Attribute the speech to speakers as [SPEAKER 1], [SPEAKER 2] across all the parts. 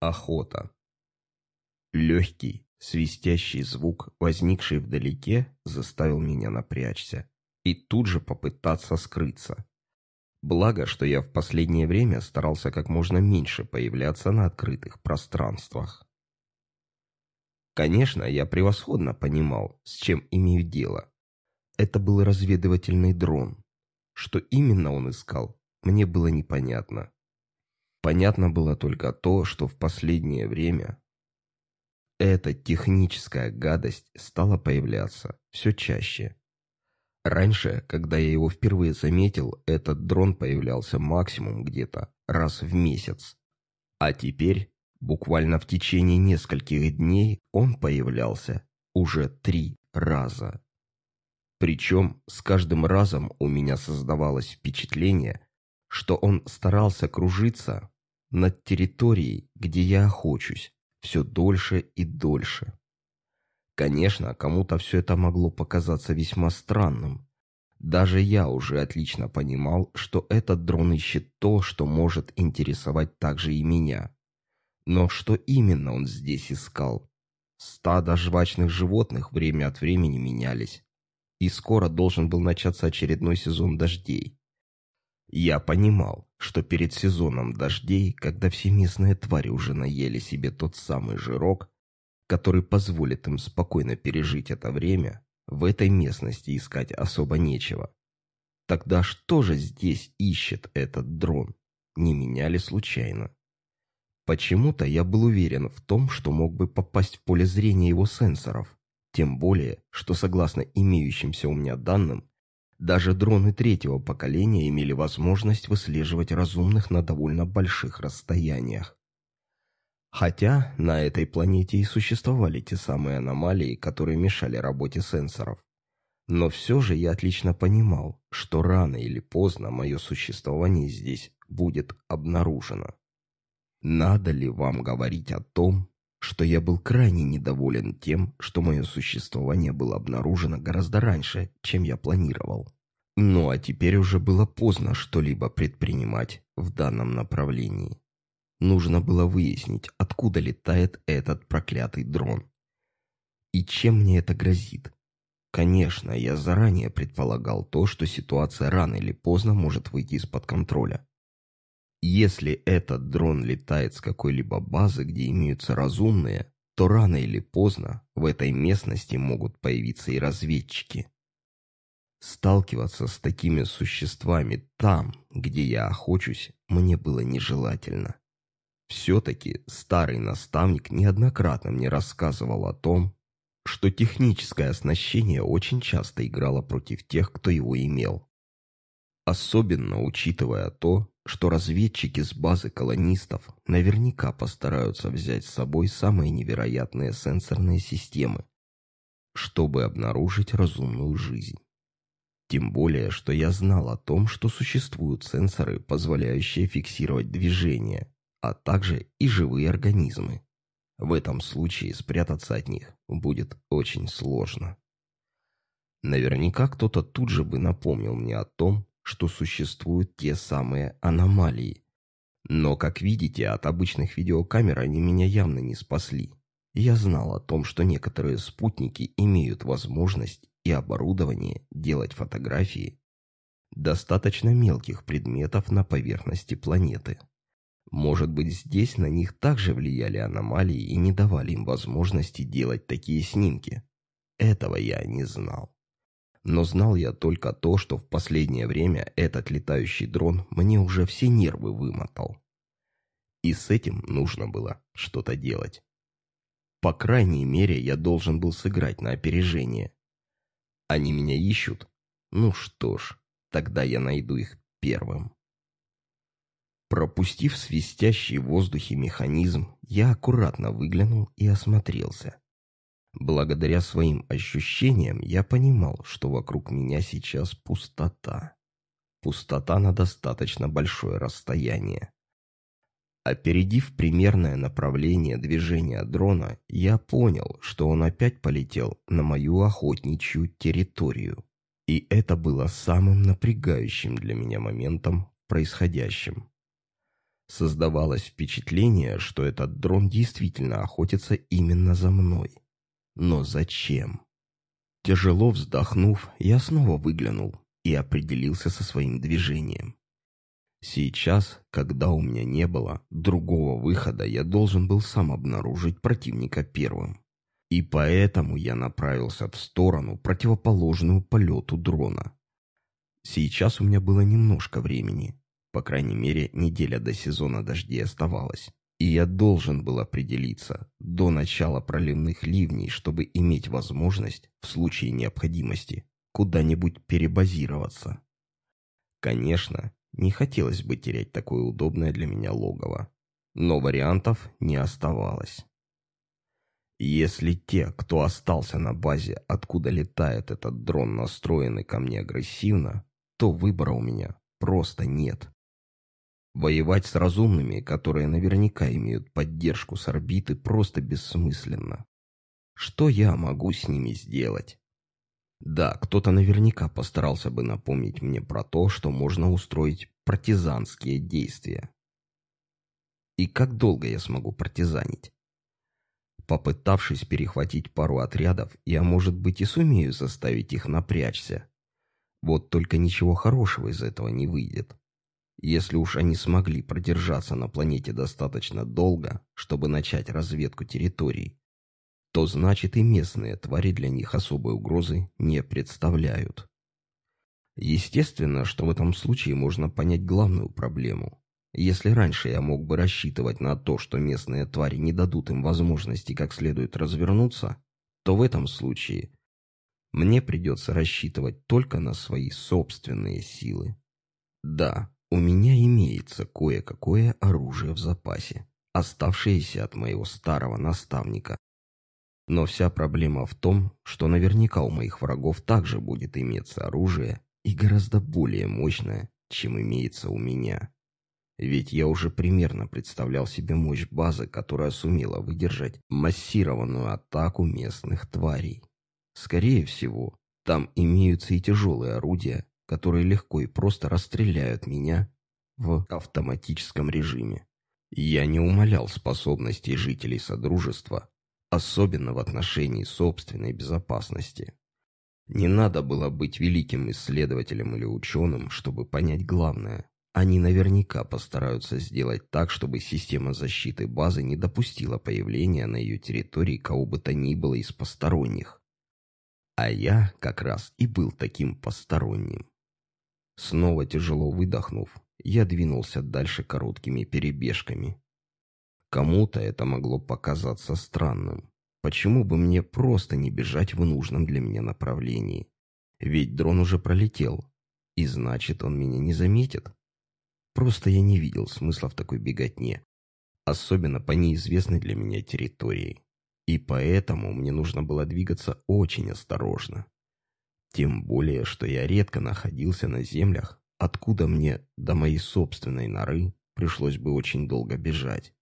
[SPEAKER 1] Охота. Легкий, свистящий звук, возникший вдалеке, заставил меня напрячься и тут же попытаться скрыться. Благо, что я в последнее время старался как можно меньше появляться на открытых пространствах. Конечно, я превосходно понимал, с чем имею дело. Это был разведывательный дрон. Что именно он искал, мне было непонятно. Понятно было только то, что в последнее время эта техническая гадость стала появляться все чаще. Раньше, когда я его впервые заметил, этот дрон появлялся максимум где-то раз в месяц. А теперь, буквально в течение нескольких дней, он появлялся уже три раза. Причем с каждым разом у меня создавалось впечатление, что он старался кружиться над территорией, где я охочусь, все дольше и дольше. Конечно, кому-то все это могло показаться весьма странным. Даже я уже отлично понимал, что этот дрон ищет то, что может интересовать также и меня. Но что именно он здесь искал? Стада жвачных животных время от времени менялись. И скоро должен был начаться очередной сезон дождей. Я понимал, что перед сезоном дождей, когда все местные твари уже наели себе тот самый жирок, который позволит им спокойно пережить это время, в этой местности искать особо нечего. Тогда что же здесь ищет этот дрон? Не меня ли случайно? Почему-то я был уверен в том, что мог бы попасть в поле зрения его сенсоров, тем более, что согласно имеющимся у меня данным, даже дроны третьего поколения имели возможность выслеживать разумных на довольно больших расстояниях. Хотя на этой планете и существовали те самые аномалии, которые мешали работе сенсоров. Но все же я отлично понимал, что рано или поздно мое существование здесь будет обнаружено. Надо ли вам говорить о том, что я был крайне недоволен тем, что мое существование было обнаружено гораздо раньше, чем я планировал. Ну а теперь уже было поздно что-либо предпринимать в данном направлении. Нужно было выяснить, откуда летает этот проклятый дрон. И чем мне это грозит? Конечно, я заранее предполагал то, что ситуация рано или поздно может выйти из-под контроля. Если этот дрон летает с какой-либо базы, где имеются разумные, то рано или поздно в этой местности могут появиться и разведчики. Сталкиваться с такими существами там, где я охочусь, мне было нежелательно. Все-таки старый наставник неоднократно мне рассказывал о том, что техническое оснащение очень часто играло против тех, кто его имел. Особенно учитывая то, что разведчики с базы колонистов наверняка постараются взять с собой самые невероятные сенсорные системы, чтобы обнаружить разумную жизнь. Тем более, что я знал о том, что существуют сенсоры, позволяющие фиксировать движение, а также и живые организмы. В этом случае спрятаться от них будет очень сложно. Наверняка кто-то тут же бы напомнил мне о том, что существуют те самые аномалии. Но, как видите, от обычных видеокамер они меня явно не спасли. Я знал о том, что некоторые спутники имеют возможность и оборудование делать фотографии достаточно мелких предметов на поверхности планеты. Может быть, здесь на них также влияли аномалии и не давали им возможности делать такие снимки. Этого я не знал. Но знал я только то, что в последнее время этот летающий дрон мне уже все нервы вымотал. И с этим нужно было что-то делать. По крайней мере, я должен был сыграть на опережение. Они меня ищут? Ну что ж, тогда я найду их первым. Пропустив свистящий в воздухе механизм, я аккуратно выглянул и осмотрелся. Благодаря своим ощущениям я понимал, что вокруг меня сейчас пустота. Пустота на достаточно большое расстояние. Опередив примерное направление движения дрона, я понял, что он опять полетел на мою охотничью территорию. И это было самым напрягающим для меня моментом происходящим. Создавалось впечатление, что этот дрон действительно охотится именно за мной. Но зачем? Тяжело вздохнув, я снова выглянул и определился со своим движением. Сейчас, когда у меня не было другого выхода, я должен был сам обнаружить противника первым. И поэтому я направился в сторону, противоположную полету дрона. Сейчас у меня было немножко времени. По крайней мере, неделя до сезона дождей оставалась. И я должен был определиться до начала проливных ливней, чтобы иметь возможность, в случае необходимости, куда-нибудь перебазироваться. Конечно, не хотелось бы терять такое удобное для меня логово. Но вариантов не оставалось. Если те, кто остался на базе, откуда летает этот дрон, настроены ко мне агрессивно, то выбора у меня просто нет. Воевать с разумными, которые наверняка имеют поддержку с орбиты, просто бессмысленно. Что я могу с ними сделать? Да, кто-то наверняка постарался бы напомнить мне про то, что можно устроить партизанские действия. И как долго я смогу партизанить? Попытавшись перехватить пару отрядов, я, может быть, и сумею заставить их напрячься. Вот только ничего хорошего из этого не выйдет. Если уж они смогли продержаться на планете достаточно долго, чтобы начать разведку территорий, то значит и местные твари для них особой угрозы не представляют. Естественно, что в этом случае можно понять главную проблему. Если раньше я мог бы рассчитывать на то, что местные твари не дадут им возможности как следует развернуться, то в этом случае мне придется рассчитывать только на свои собственные силы. Да, у меня имеется кое-какое оружие в запасе, оставшееся от моего старого наставника. Но вся проблема в том, что наверняка у моих врагов также будет иметься оружие и гораздо более мощное, чем имеется у меня. Ведь я уже примерно представлял себе мощь базы, которая сумела выдержать массированную атаку местных тварей. Скорее всего, там имеются и тяжелые орудия, которые легко и просто расстреляют меня в автоматическом режиме. Я не умалял способностей жителей Содружества, особенно в отношении собственной безопасности. Не надо было быть великим исследователем или ученым, чтобы понять главное. Они наверняка постараются сделать так, чтобы система защиты базы не допустила появления на ее территории кого бы то ни было из посторонних. А я как раз и был таким посторонним. Снова тяжело выдохнув, я двинулся дальше короткими перебежками. Кому-то это могло показаться странным. Почему бы мне просто не бежать в нужном для меня направлении? Ведь дрон уже пролетел, и значит, он меня не заметит. Просто я не видел смысла в такой беготне, особенно по неизвестной для меня территории. И поэтому мне нужно было двигаться очень осторожно. Тем более, что я редко находился на землях, откуда мне до моей собственной норы пришлось бы очень долго бежать.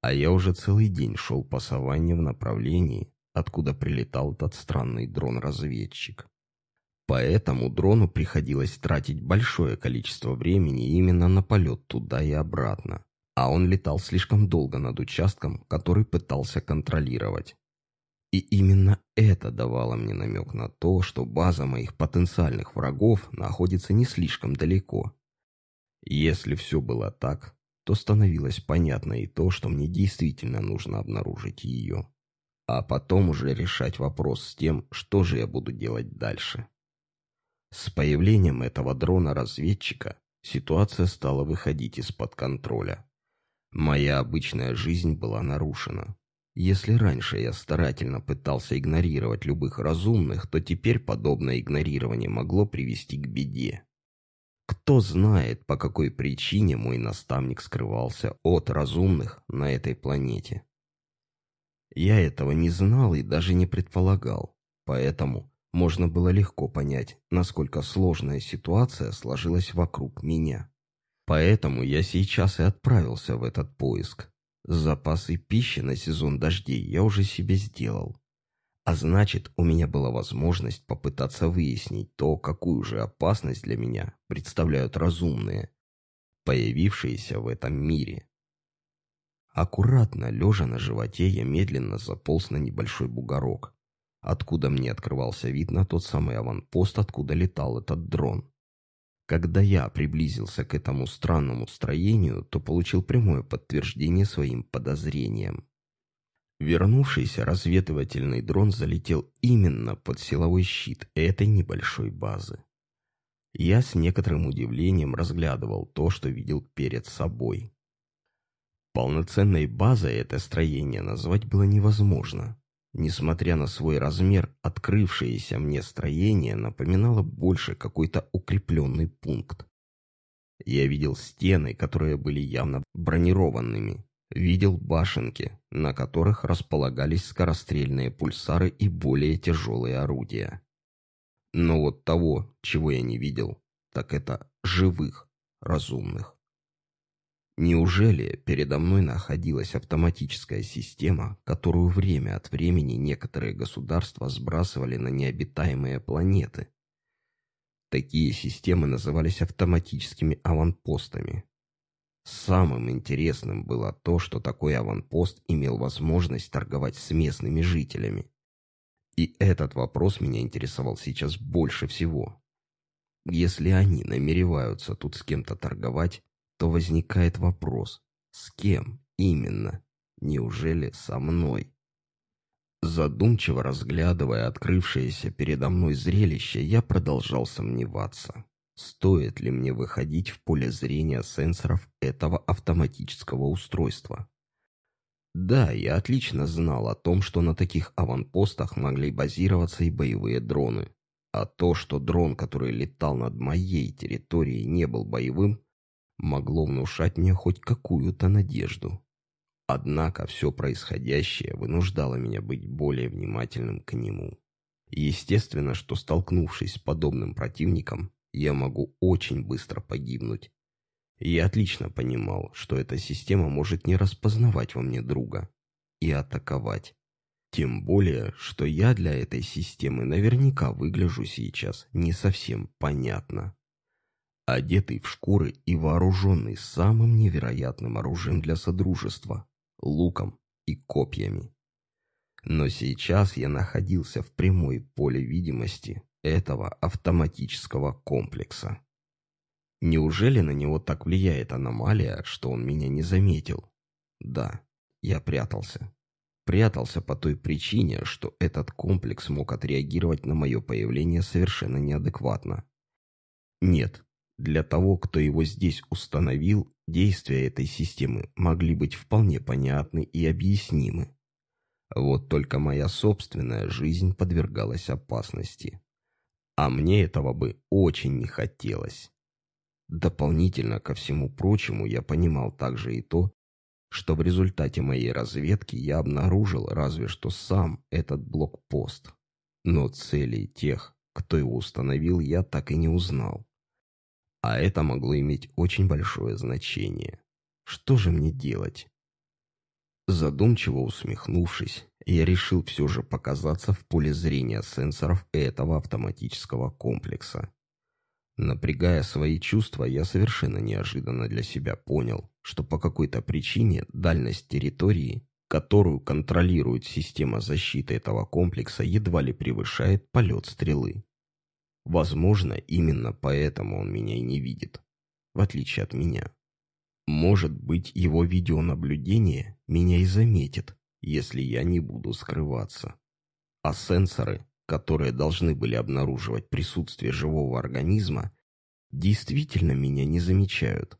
[SPEAKER 1] А я уже целый день шел по саванне в направлении, откуда прилетал этот странный дрон-разведчик. Поэтому дрону приходилось тратить большое количество времени именно на полет туда и обратно. А он летал слишком долго над участком, который пытался контролировать. И именно это давало мне намек на то, что база моих потенциальных врагов находится не слишком далеко. Если все было так, то становилось понятно и то, что мне действительно нужно обнаружить ее. А потом уже решать вопрос с тем, что же я буду делать дальше. С появлением этого дрона-разведчика ситуация стала выходить из-под контроля. Моя обычная жизнь была нарушена. Если раньше я старательно пытался игнорировать любых разумных, то теперь подобное игнорирование могло привести к беде. Кто знает, по какой причине мой наставник скрывался от разумных на этой планете. Я этого не знал и даже не предполагал, поэтому можно было легко понять, насколько сложная ситуация сложилась вокруг меня. Поэтому я сейчас и отправился в этот поиск. Запасы пищи на сезон дождей я уже себе сделал. А значит, у меня была возможность попытаться выяснить то, какую же опасность для меня представляют разумные. появившиеся в этом мире. Аккуратно, лежа на животе, я медленно заполз на небольшой бугорок, откуда мне открывался вид на тот самый аванпост, откуда летал этот дрон. Когда я приблизился к этому странному строению, то получил прямое подтверждение своим подозрениям. Вернувшийся разведывательный дрон залетел именно под силовой щит этой небольшой базы. Я с некоторым удивлением разглядывал то, что видел перед собой. Полноценной базой это строение назвать было невозможно. Несмотря на свой размер, открывшееся мне строение напоминало больше какой-то укрепленный пункт. Я видел стены, которые были явно бронированными, видел башенки, на которых располагались скорострельные пульсары и более тяжелые орудия. Но вот того, чего я не видел, так это живых, разумных. Неужели передо мной находилась автоматическая система, которую время от времени некоторые государства сбрасывали на необитаемые планеты? Такие системы назывались автоматическими аванпостами. Самым интересным было то, что такой аванпост имел возможность торговать с местными жителями. И этот вопрос меня интересовал сейчас больше всего. Если они намереваются тут с кем-то торговать, то возникает вопрос, с кем именно? Неужели со мной? Задумчиво разглядывая открывшееся передо мной зрелище, я продолжал сомневаться, стоит ли мне выходить в поле зрения сенсоров этого автоматического устройства. Да, я отлично знал о том, что на таких аванпостах могли базироваться и боевые дроны. А то, что дрон, который летал над моей территорией, не был боевым, могло внушать мне хоть какую-то надежду. Однако все происходящее вынуждало меня быть более внимательным к нему. Естественно, что столкнувшись с подобным противником, я могу очень быстро погибнуть. я отлично понимал, что эта система может не распознавать во мне друга и атаковать. Тем более, что я для этой системы наверняка выгляжу сейчас не совсем понятно одетый в шкуры и вооруженный самым невероятным оружием для Содружества — луком и копьями. Но сейчас я находился в прямой поле видимости этого автоматического комплекса. Неужели на него так влияет аномалия, что он меня не заметил? Да, я прятался. Прятался по той причине, что этот комплекс мог отреагировать на мое появление совершенно неадекватно. Нет, для того, кто его здесь установил, действия этой системы могли быть вполне понятны и объяснимы. Вот только моя собственная жизнь подвергалась опасности. А мне этого бы очень не хотелось. Дополнительно ко всему прочему я понимал также и то, что в результате моей разведки я обнаружил разве что сам этот блокпост. Но целей тех, кто его установил, я так и не узнал. А это могло иметь очень большое значение. Что же мне делать? Задумчиво усмехнувшись, я решил все же показаться в поле зрения сенсоров этого автоматического комплекса. Напрягая свои чувства, я совершенно неожиданно для себя понял, что по какой-то причине дальность территории, которую контролирует система защиты этого комплекса, едва ли превышает полет стрелы. Возможно, именно поэтому он меня и не видит, в отличие от меня. Может быть, его видеонаблюдение меня и заметит, если я не буду скрываться. А сенсоры, которые должны были обнаруживать присутствие живого организма, действительно меня не замечают.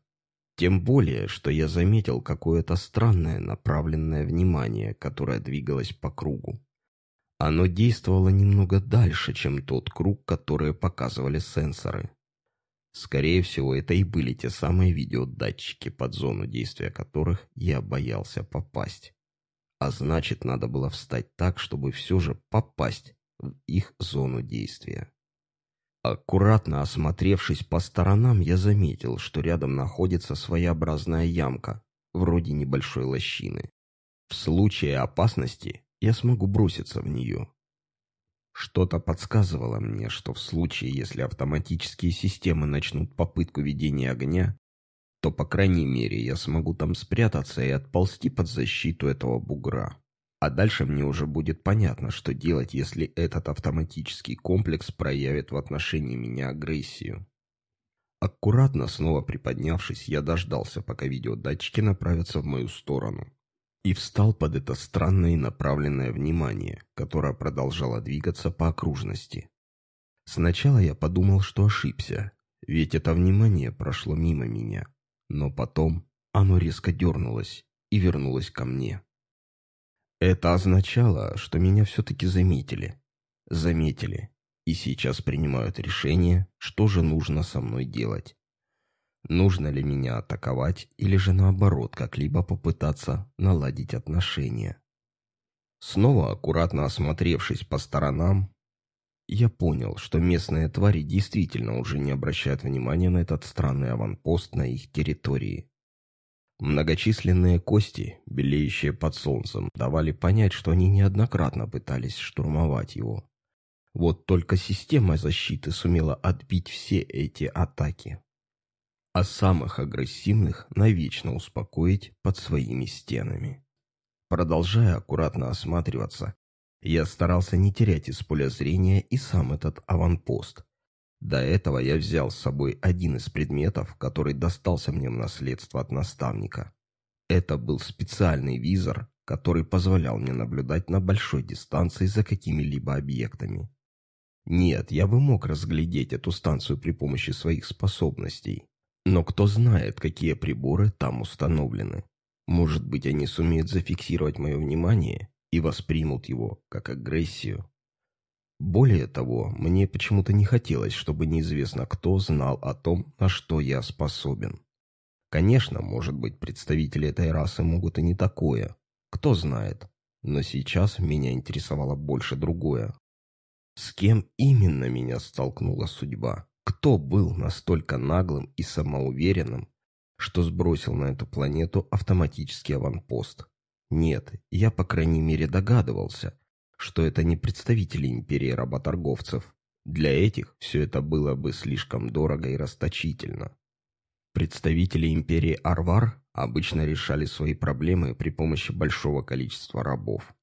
[SPEAKER 1] Тем более, что я заметил какое-то странное направленное внимание, которое двигалось по кругу. Оно действовало немного дальше, чем тот круг, который показывали сенсоры. Скорее всего, это и были те самые видеодатчики, под зону действия которых я боялся попасть. А значит, надо было встать так, чтобы все же попасть в их зону действия. Аккуратно осмотревшись по сторонам, я заметил, что рядом находится своеобразная ямка, вроде небольшой лощины. В случае опасности я смогу броситься в нее. Что-то подсказывало мне, что в случае, если автоматические системы начнут попытку ведения огня, то, по крайней мере, я смогу там спрятаться и отползти под защиту этого бугра. А дальше мне уже будет понятно, что делать, если этот автоматический комплекс проявит в отношении меня агрессию. Аккуратно снова приподнявшись, я дождался, пока видеодатчики направятся в мою сторону. И встал под это странное и направленное внимание, которое продолжало двигаться по окружности. Сначала я подумал, что ошибся, ведь это внимание прошло мимо меня. Но потом оно резко дернулось и вернулось ко мне. Это означало, что меня все-таки заметили. Заметили. И сейчас принимают решение, что же нужно со мной делать. Нужно ли меня атаковать или же наоборот как-либо попытаться наладить отношения. Снова аккуратно осмотревшись по сторонам, я понял, что местные твари действительно уже не обращают внимания на этот странный аванпост на их территории. Многочисленные кости, белеющие под солнцем, давали понять, что они неоднократно пытались штурмовать его. Вот только система защиты сумела отбить все эти атаки. А самых агрессивных навечно успокоить под своими стенами. Продолжая аккуратно осматриваться, я старался не терять из поля зрения и сам этот аванпост, до этого я взял с собой один из предметов, который достался мне в наследство от наставника. Это был специальный визор, который позволял мне наблюдать на большой дистанции за какими-либо объектами. Нет, я бы мог разглядеть эту станцию при помощи своих способностей. Но кто знает, какие приборы там установлены. Может быть, они сумеют зафиксировать мое внимание и воспримут его как агрессию. Более того, мне почему-то не хотелось, чтобы неизвестно кто знал о том, на что я способен. Конечно, может быть, представители этой расы могут и не такое. Кто знает. Но сейчас меня интересовало больше другое. С кем именно меня столкнула судьба? Кто был настолько наглым и самоуверенным, что сбросил на эту планету автоматический аванпост? Нет, я, по крайней мере, догадывался, что это не представители империи работорговцев. Для этих все это было бы слишком дорого и расточительно. Представители империи Арвар обычно решали свои проблемы при помощи большого количества рабов.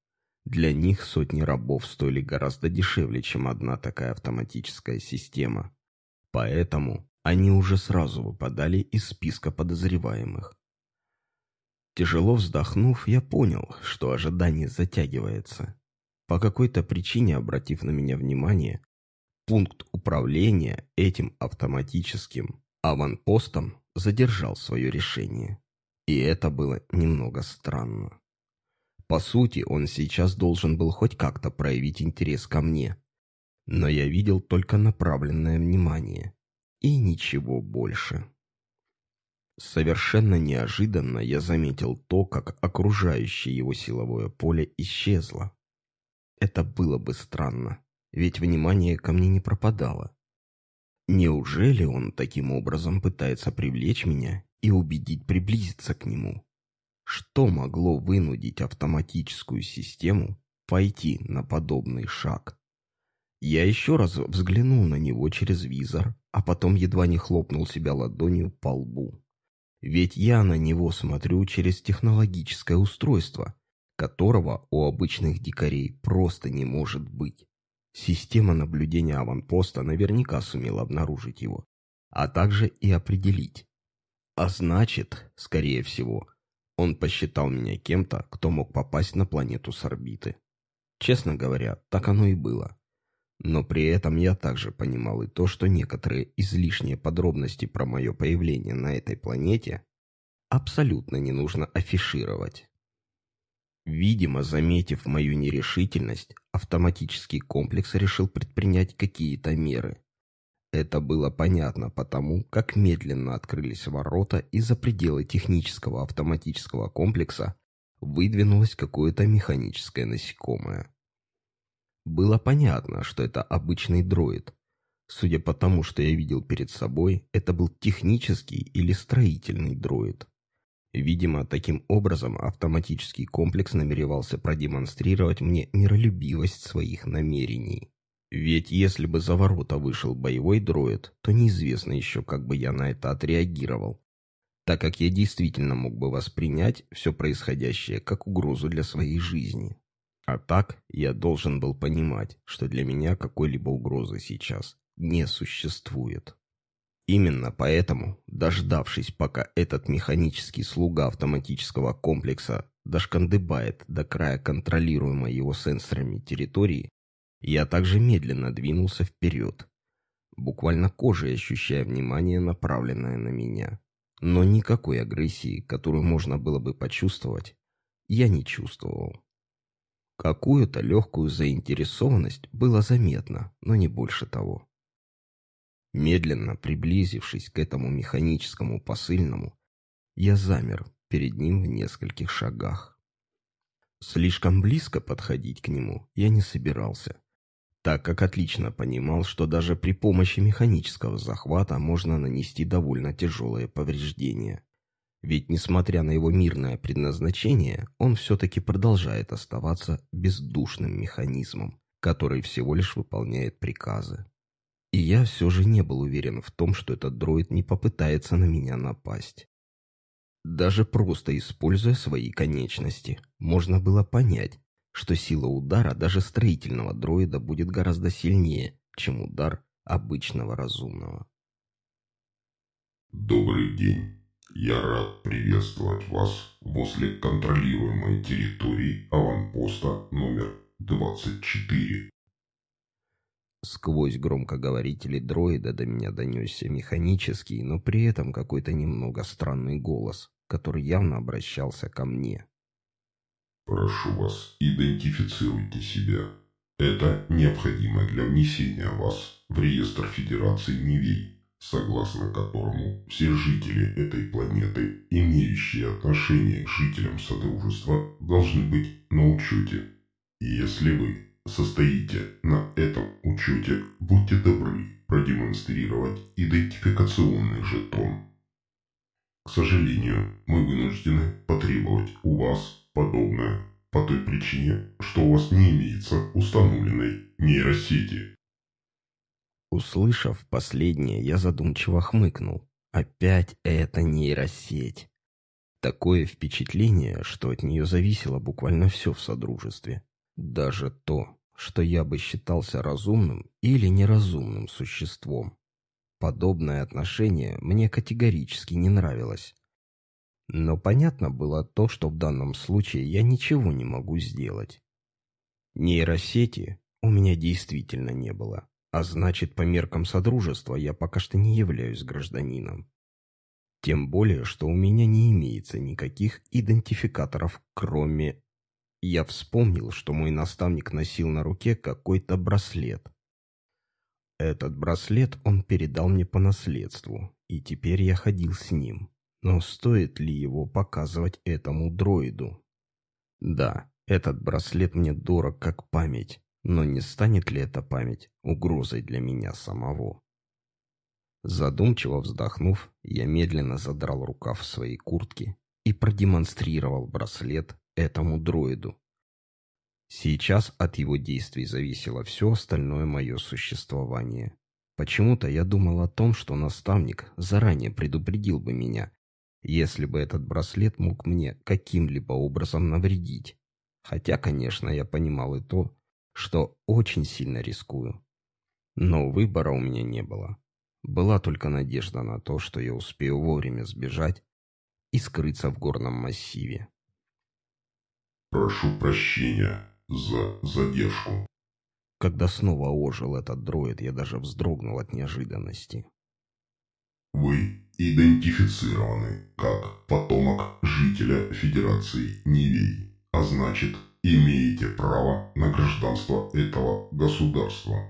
[SPEAKER 1] Для них сотни рабов стоили гораздо дешевле, чем одна такая автоматическая система. Поэтому они уже сразу выпадали из списка подозреваемых. Тяжело вздохнув, я понял, что ожидание затягивается. По какой-то причине, обратив на меня внимание, пункт управления этим автоматическим аванпостом задержал свое решение. И это было немного странно. По сути, он сейчас должен был хоть как-то проявить интерес ко мне. Но я видел только направленное внимание. И ничего больше. Совершенно неожиданно я заметил то, как окружающее его силовое поле исчезло. Это было бы странно, ведь внимание ко мне не пропадало. Неужели он таким образом пытается привлечь меня и убедить приблизиться к нему? Что могло вынудить автоматическую систему пойти на подобный шаг? Я еще раз взглянул на него через визор, а потом едва не хлопнул себя ладонью по лбу. Ведь я на него смотрю через технологическое устройство, которого у обычных дикарей просто не может быть. Система наблюдения аванпоста наверняка сумела обнаружить его, а также и определить. А значит, скорее всего, он посчитал меня кем-то, кто мог попасть на планету с орбиты. Честно говоря, так оно и было. Но при этом я также понимал и то, что некоторые излишние подробности про мое появление на этой планете абсолютно не нужно афишировать. Видимо, заметив мою нерешительность, автоматический комплекс решил предпринять какие-то меры. Это было понятно потому, как медленно открылись ворота и за пределы технического автоматического комплекса выдвинулось какое-то механическое насекомое. Было понятно, что это обычный дроид. Судя по тому, что я видел перед собой, это был технический или строительный дроид. Видимо, таким образом автоматический комплекс намеревался продемонстрировать мне миролюбивость своих намерений. Ведь если бы за ворота вышел боевой дроид, то неизвестно еще, как бы я на это отреагировал. так как я действительно мог бы воспринять все происходящее как угрозу для своей жизни. А так я должен был понимать, что для меня какой-либо угрозы сейчас не существует. Именно поэтому, дождавшись, пока этот механический слуга автоматического комплекса дошкандыбает до края контролируемой его сенсорами территории, я также медленно двинулся вперед, буквально кожей ощущая внимание, направленное на меня. Но никакой агрессии, которую можно было бы почувствовать, я не чувствовал. Какую-то легкую заинтересованность было заметно, но не больше того. Медленно приблизившись к этому механическому посыльному, я замер перед ним в нескольких шагах. Слишком близко подходить к нему я не собирался, так как отлично понимал, что даже при помощи механического захвата можно нанести довольно тяжелые повреждения. Ведь, несмотря на его мирное предназначение, он все-таки продолжает оставаться бездушным механизмом, который всего лишь выполняет приказы. И я все же не был уверен в том, что этот дроид не попытается на меня напасть. Даже просто используя свои конечности, можно было понять, что сила удара даже строительного дроида будет гораздо сильнее, чем удар обычного разумного.
[SPEAKER 2] Добрый день. Я рад приветствовать вас возле контролируемой территории аванпоста номер 24.
[SPEAKER 1] Сквозь громкоговорители дроида до меня донесся механический, но при этом какой-то немного странный голос, который явно обращался ко мне.
[SPEAKER 2] «Прошу вас, идентифицируйте себя. Это необходимо для внесения вас в реестр Федерации Невей, согласно которому все жители этой планеты, имеющие отношение к жителям Содружества, должны быть на учете. Если вы состоите на этом учете, будьте добры продемонстрировать идентификационный жетон. К сожалению, мы вынуждены потребовать у вас подобное по той причине, что у вас не имеется установленной нейросети.
[SPEAKER 1] Услышав последнее, я задумчиво хмыкнул. Опять эта нейросеть. Такое впечатление, что от нее зависело буквально все в Содружестве. Даже то, что я бы считался разумным или неразумным существом. Подобное отношение мне категорически не нравилось. Но понятно было то, что в данном случае я ничего не могу сделать. Нейросети у меня действительно не было, а значит, по меркам Содружества я пока что не являюсь гражданином. Тем более, что у меня не имеется никаких идентификаторов, кроме я вспомнил, что мой наставник носил на руке какой-то браслет. Этот браслет он передал мне по наследству, и теперь я ходил с ним. Но стоит ли его показывать этому дроиду? Да, этот браслет мне дорог как память, но не станет ли эта память угрозой для меня самого? Задумчиво вздохнув, я медленно задрал рукав своей куртки и продемонстрировал браслет этому дроиду. Сейчас от его действий зависело все остальное мое существование. Почему-то я думал о том, что наставник заранее предупредил бы меня, если бы этот браслет мог мне каким-либо образом навредить. Хотя, конечно, я понимал и то, что очень сильно рискую. Но выбора у меня не было. Была только надежда на то, что я успею вовремя сбежать и скрыться в горном массиве.
[SPEAKER 2] Прошу прощения за задержку.
[SPEAKER 1] Когда снова ожил этот дроид, я даже вздрогнул от неожиданности.
[SPEAKER 2] Вы идентифицированы как потомок жителя Федерации Нивей, а значит, имеете право на гражданство этого государства.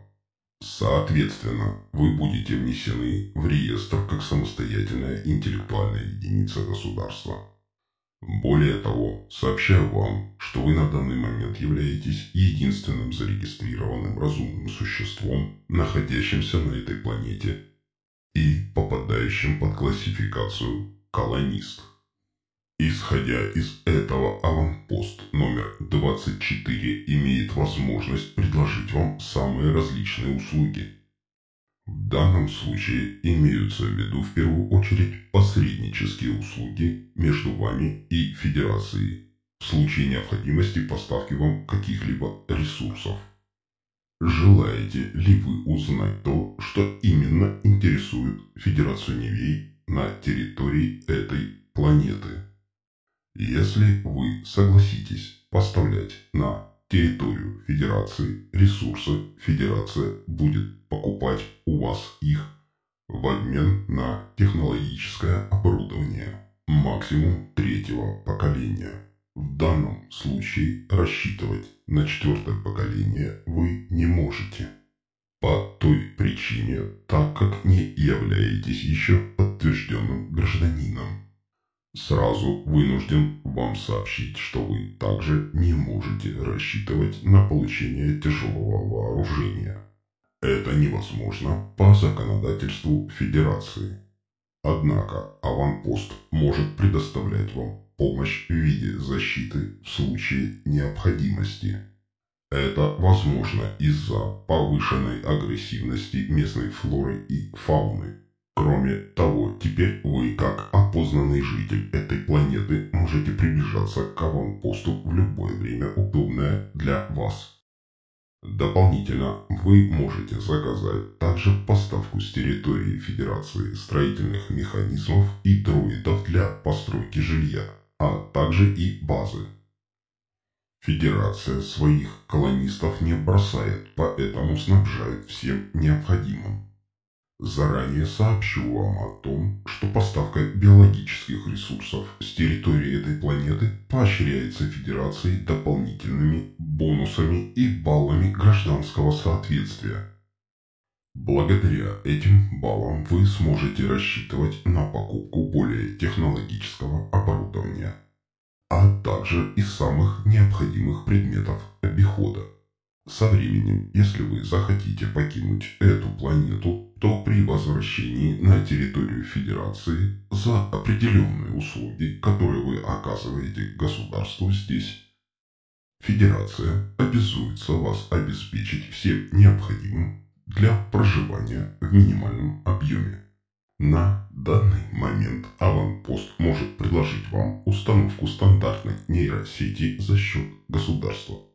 [SPEAKER 2] Соответственно, вы будете внесены в реестр как самостоятельная интеллектуальная единица государства. Более того, сообщаю вам, что вы на данный момент являетесь единственным зарегистрированным разумным существом, находящимся на этой планете и попадающим под классификацию «колонист». Исходя из этого, аванпост номер 24 имеет возможность предложить вам самые различные услуги. В данном случае имеются в виду в первую очередь посреднические услуги между вами и Федерацией в случае необходимости поставки вам каких-либо ресурсов. Желаете ли вы узнать то, что именно интересует Федерацию Невей на территории этой планеты? Если вы согласитесь поставлять на территорию Федерации ресурсы, Федерация будет покупать у вас их в обмен на технологическое оборудование максимум третьего поколения. В данном случае рассчитывать на четвертое поколение вы не можете. По той причине, так как не являетесь еще подтвержденным гражданином. Сразу вынужден вам сообщить, что вы также не можете рассчитывать на получение тяжелого вооружения. Это невозможно по законодательству Федерации. Однако аванпост может предоставлять вам помощь в виде защиты в случае необходимости. Это возможно из-за повышенной агрессивности местной флоры и фауны. Кроме того, теперь вы, как опознанный житель этой планеты, можете приближаться к аванпосту в любое время, удобное для вас. Дополнительно вы можете заказать также поставку с территории Федерации строительных механизмов и дроидов для постройки жилья а также и базы. Федерация своих колонистов не бросает, поэтому снабжает всем необходимым. Заранее сообщу вам о том, что поставка биологических ресурсов с территории этой планеты поощряется Федерацией дополнительными бонусами и баллами гражданского соответствия. Благодаря этим баллам вы сможете рассчитывать на покупку более технологического оборудования, а также из самых необходимых предметов обихода. Со временем, если вы захотите покинуть эту планету, то при возвращении на территорию Федерации за определенные услуги, которые вы оказываете государству здесь, Федерация обязуется вас обеспечить всем необходимым для проживания в минимальном объеме. На данный момент аванпост может предложить вам установку стандартной нейросети за счет государства.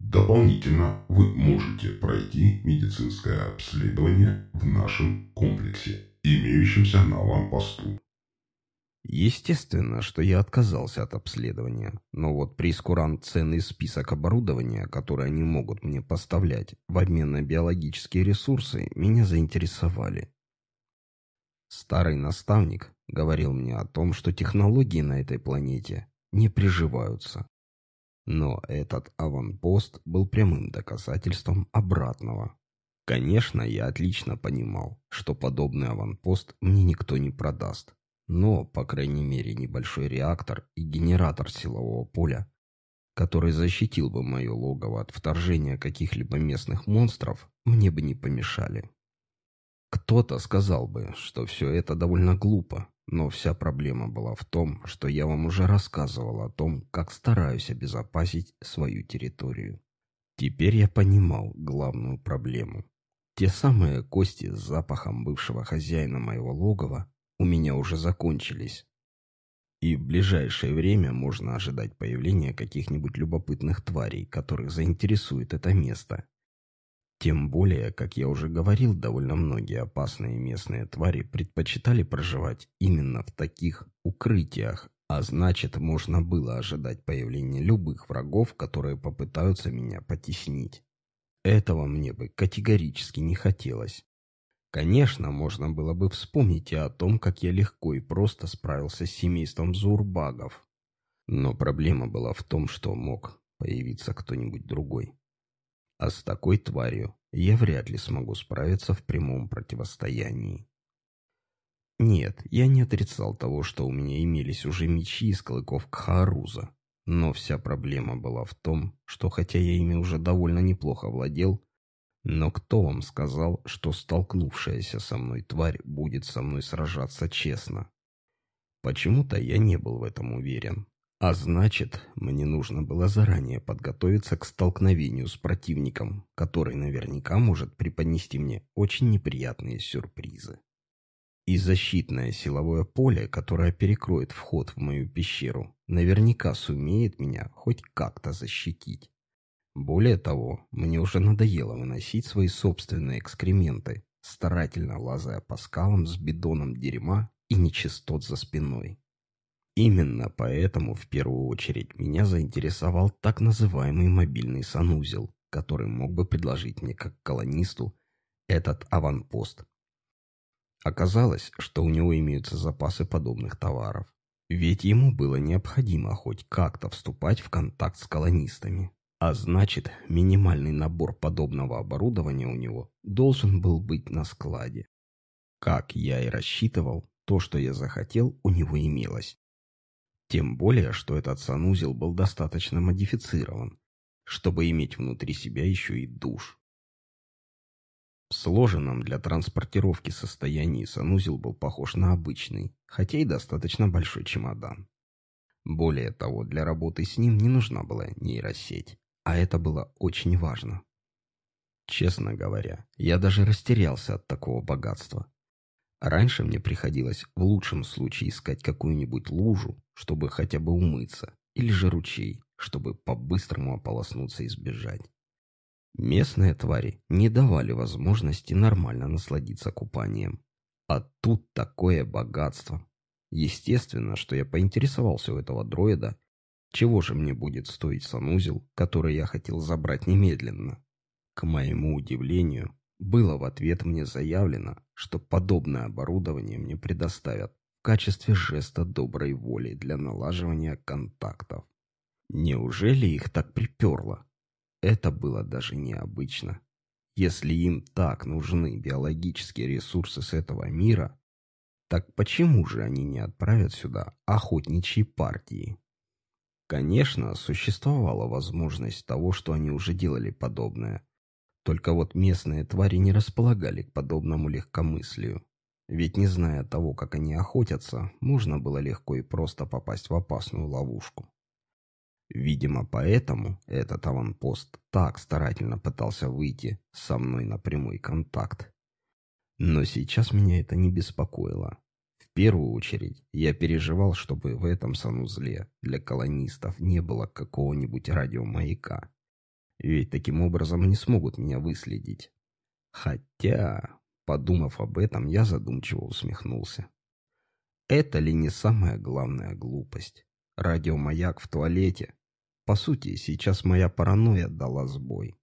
[SPEAKER 2] Дополнительно вы можете пройти медицинское обследование в нашем комплексе, имеющемся на аванпосту.
[SPEAKER 1] Естественно, что я отказался от обследования, но вот прескурант ценный список оборудования, которое они могут мне поставлять в обмен на биологические ресурсы, меня заинтересовали. Старый наставник говорил мне о том, что технологии на этой планете не приживаются. Но этот аванпост был прямым доказательством обратного. Конечно, я отлично понимал, что подобный аванпост мне никто не продаст. Но, по крайней мере, небольшой реактор и генератор силового поля, который защитил бы мое логово от вторжения каких-либо местных монстров, мне бы не помешали. Кто-то сказал бы, что все это довольно глупо, но вся проблема была в том, что я вам уже рассказывал о том, как стараюсь обезопасить свою территорию. Теперь я понимал главную проблему. Те самые кости с запахом бывшего хозяина моего логова у меня уже закончились. И в ближайшее время можно ожидать появления каких-нибудь любопытных тварей, которых заинтересует это место. Тем более, как я уже говорил, довольно многие опасные местные твари предпочитали проживать именно в таких укрытиях, а значит, можно было ожидать появления любых врагов, которые попытаются меня потеснить. Этого мне бы категорически не хотелось. Конечно, можно было бы вспомнить и о том, как я легко и просто справился с семейством Зурбагов. Но проблема была в том, что мог появиться кто-нибудь другой. А с такой тварью я вряд ли смогу справиться в прямом противостоянии. Нет, я не отрицал того, что у меня имелись уже мечи из клыков Кхаруза. Но вся проблема была в том, что хотя я ими уже довольно неплохо владел, но кто вам сказал, что столкнувшаяся со мной тварь будет со мной сражаться честно? Почему-то я не был в этом уверен. А значит, мне нужно было заранее подготовиться к столкновению с противником, который наверняка может преподнести мне очень неприятные сюрпризы. И защитное силовое поле, которое перекроет вход в мою пещеру, наверняка сумеет меня хоть как-то защитить. Более того, мне уже надоело выносить свои собственные экскременты, старательно лазая по скалам с бидоном дерьма и нечистот за спиной. Именно поэтому в первую очередь меня заинтересовал так называемый мобильный санузел, который мог бы предложить мне как колонисту этот аванпост. Оказалось, что у него имеются запасы подобных товаров. Ведь ему было необходимо хоть как-то вступать в контакт с колонистами. А значит, минимальный набор подобного оборудования у него должен был быть на складе. Как я и рассчитывал, то, что я захотел, у него имелось. Тем более, что этот санузел был достаточно модифицирован, чтобы иметь внутри себя еще и душ. В сложенном для транспортировки состоянии санузел был похож на обычный, хотя и достаточно большой чемодан. Более того, для работы с ним не нужна была нейросеть, а это было очень важно. Честно говоря, я даже растерялся от такого богатства. Раньше мне приходилось в лучшем случае искать какую-нибудь лужу, чтобы хотя бы умыться, или же ручей, чтобы по-быстрому ополоснуться и сбежать. Местные твари не давали возможности нормально насладиться купанием. А тут такое богатство. Естественно, что я поинтересовался у этого дроида, чего же мне будет стоить санузел, который я хотел забрать немедленно. К моему удивлению, было в ответ мне заявлено, что подобное оборудование мне предоставят в качестве жеста доброй воли для налаживания контактов. Неужели их так приперло? Это было даже необычно. Если им так нужны биологические ресурсы с этого мира, так почему же они не отправят сюда охотничьи партии? Конечно, существовала возможность того, что они уже делали подобное, только вот местные твари не располагали к подобному легкомыслию. Ведь не зная того, как они охотятся, можно было легко и просто попасть в опасную ловушку. Видимо, поэтому этот аванпост так старательно пытался выйти со мной на прямой контакт. Но сейчас меня это не беспокоило. В первую очередь я переживал, чтобы в этом санузле для колонистов не было какого-нибудь радиомаяка. Ведь таким образом не смогут меня выследить. Хотя, подумав об этом, я задумчиво усмехнулся. Это ли не самая главная глупость? Радиомаяк в туалете. По сути, сейчас моя паранойя дала сбой.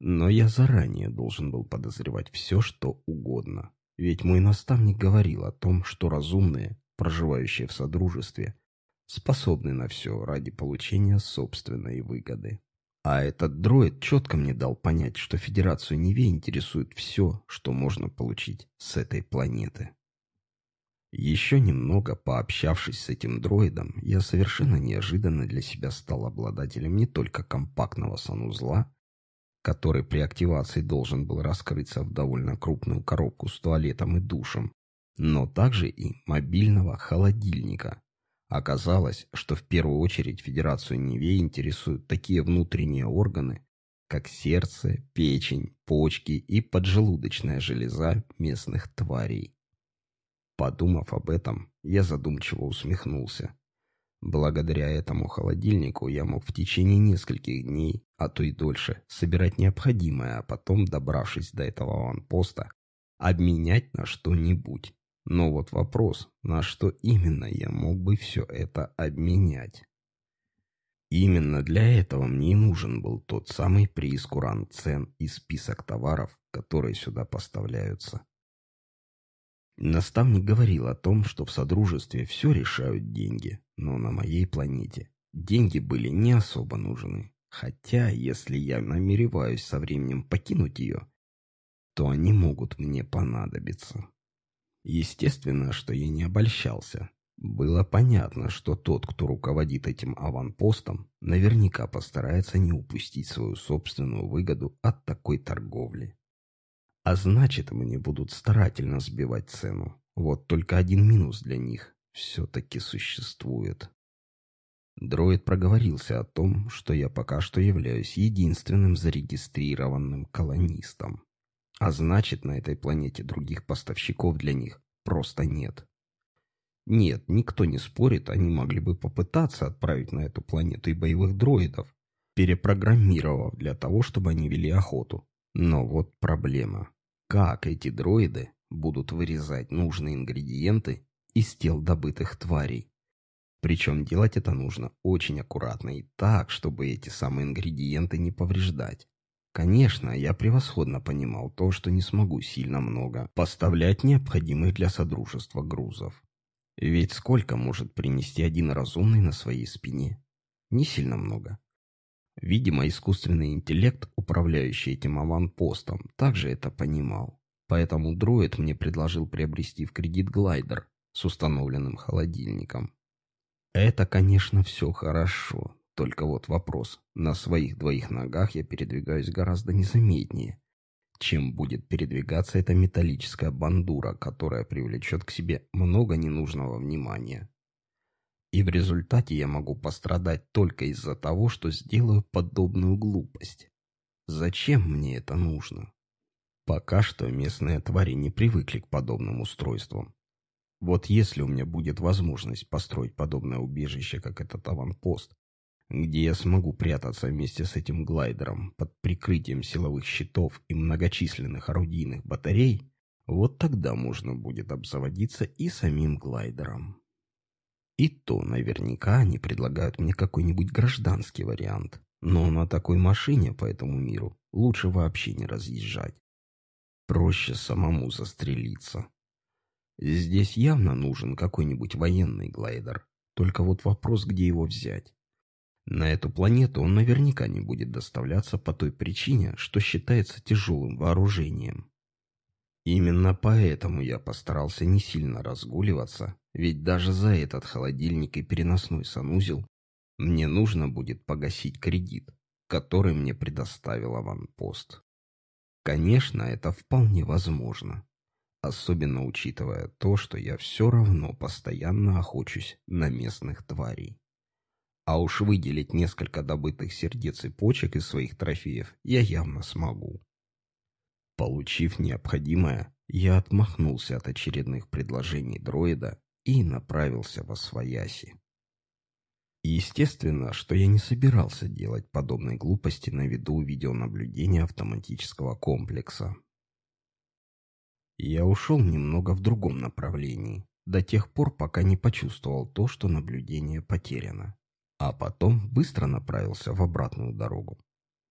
[SPEAKER 1] Но я заранее должен был подозревать все, что угодно. Ведь мой наставник говорил о том, что разумные, проживающие в содружестве, способны на все ради получения собственной выгоды. А этот дроид четко мне дал понять, что Федерацию Неве интересует все, что можно получить с этой планеты. Еще немного пообщавшись с этим дроидом, я совершенно неожиданно для себя стал обладателем не только компактного санузла, который при активации должен был раскрыться в довольно крупную коробку с туалетом и душем, но также и мобильного холодильника, Оказалось, что в первую очередь Федерацию Неве интересуют такие внутренние органы, как сердце, печень, почки и поджелудочная железа местных тварей. Подумав об этом, я задумчиво усмехнулся. Благодаря этому холодильнику я мог в течение нескольких дней, а то и дольше, собирать необходимое, а потом, добравшись до этого аванпоста, обменять на что-нибудь. Но вот вопрос, на что именно я мог бы все это обменять? Именно для этого мне и нужен был тот самый прескурант цен и список товаров, которые сюда поставляются. Наставник говорил о том, что в Содружестве все решают деньги, но на моей планете деньги были не особо нужны. Хотя, если я намереваюсь со временем покинуть ее, то они могут мне понадобиться. Естественно, что я не обольщался. Было понятно, что тот, кто руководит этим аванпостом, наверняка постарается не упустить свою собственную выгоду от такой торговли. А значит, мне будут старательно сбивать цену. Вот только один минус для них все-таки существует. Дроид проговорился о том, что я пока что являюсь единственным зарегистрированным колонистом. А значит, на этой планете других поставщиков для них просто нет. Нет, никто не спорит, они могли бы попытаться отправить на эту планету и боевых дроидов, перепрограммировав для того, чтобы они вели охоту. Но вот проблема. Как эти дроиды будут вырезать нужные ингредиенты из тел добытых тварей? Причем делать это нужно очень аккуратно и так, чтобы эти самые ингредиенты не повреждать. Конечно, я превосходно понимал то, что не смогу сильно много поставлять необходимых для содружества грузов. Ведь сколько может принести один разумный на своей спине? Не сильно много. Видимо, искусственный интеллект, управляющий этим аванпостом, также это понимал. Поэтому дроид мне предложил приобрести в кредит глайдер с установленным холодильником. Это, конечно, все хорошо. Только вот вопрос. На своих двоих ногах я передвигаюсь гораздо незаметнее, чем будет передвигаться эта металлическая бандура, которая привлечет к себе много ненужного внимания. И в результате я могу пострадать только из-за того, что сделаю подобную глупость. Зачем мне это нужно? Пока что местные твари не привыкли к подобным устройствам. Вот если у меня будет возможность построить подобное убежище, как этот аванпост, где я смогу прятаться вместе с этим глайдером под прикрытием силовых щитов и многочисленных орудийных батарей, вот тогда можно будет обзаводиться и самим глайдером. И то наверняка они предлагают мне какой-нибудь гражданский вариант. Но на такой машине по этому миру лучше вообще не разъезжать. Проще самому застрелиться. Здесь явно нужен какой-нибудь военный глайдер. Только вот вопрос, где его взять. На эту планету он наверняка не будет доставляться по той причине, что считается тяжелым вооружением. Именно поэтому я постарался не сильно разгуливаться, ведь даже за этот холодильник и переносной санузел мне нужно будет погасить кредит, который мне предоставил аванпост. Конечно, это вполне возможно, особенно учитывая то, что я все равно постоянно охочусь на местных тварей. А уж выделить несколько добытых сердец и почек из своих трофеев я явно смогу. Получив необходимое, я отмахнулся от очередных предложений дроида и направился во свояси. Естественно, что я не собирался делать подобной глупости на виду видеонаблюдения автоматического комплекса. Я ушел немного в другом направлении, до тех пор, пока не почувствовал то, что наблюдение потеряно. А потом быстро направился в обратную дорогу.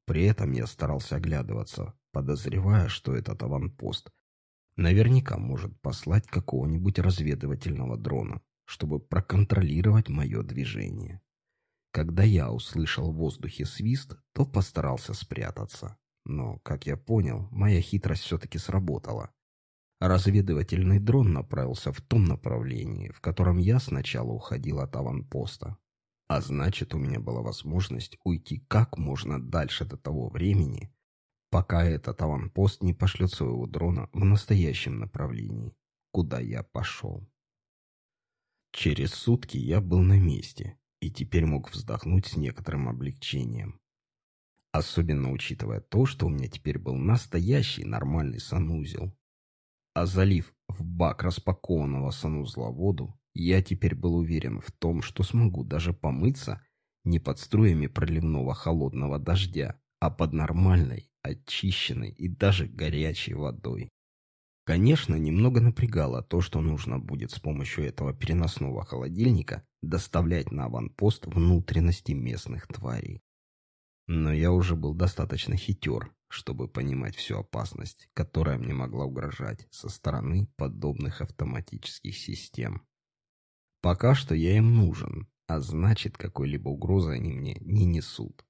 [SPEAKER 1] При этом я старался оглядываться, подозревая, что этот аванпост наверняка может послать какого-нибудь разведывательного дрона, чтобы проконтролировать мое движение. Когда я услышал в воздухе свист, то постарался спрятаться. Но, как я понял, моя хитрость все-таки сработала. Разведывательный дрон направился в том направлении, в котором я сначала уходил от аванпоста. А значит, у меня была возможность уйти как можно дальше до того времени, пока этот аванпост не пошлет своего дрона в настоящем направлении, куда я пошел. Через сутки я был на месте и теперь мог вздохнуть с некоторым облегчением. Особенно учитывая то, что у меня теперь был настоящий нормальный санузел. А залив в бак распакованного санузла воду, я теперь был уверен в том, что смогу даже помыться не под струями проливного холодного дождя, а под нормальной, очищенной и даже горячей водой. Конечно, немного напрягало то, что нужно будет с помощью этого переносного холодильника доставлять на аванпост внутренности местных тварей. Но я уже был достаточно хитер, чтобы понимать всю опасность, которая мне могла угрожать со стороны подобных автоматических систем. Пока что я им нужен, а значит, какой-либо угрозы они мне не несут.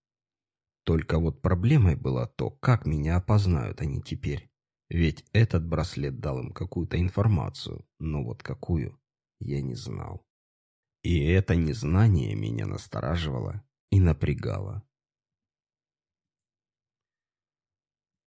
[SPEAKER 1] Только вот проблемой было то, как меня опознают они теперь. Ведь этот браслет дал им какую-то информацию, но вот какую, я не знал. И это незнание меня настораживало и напрягало.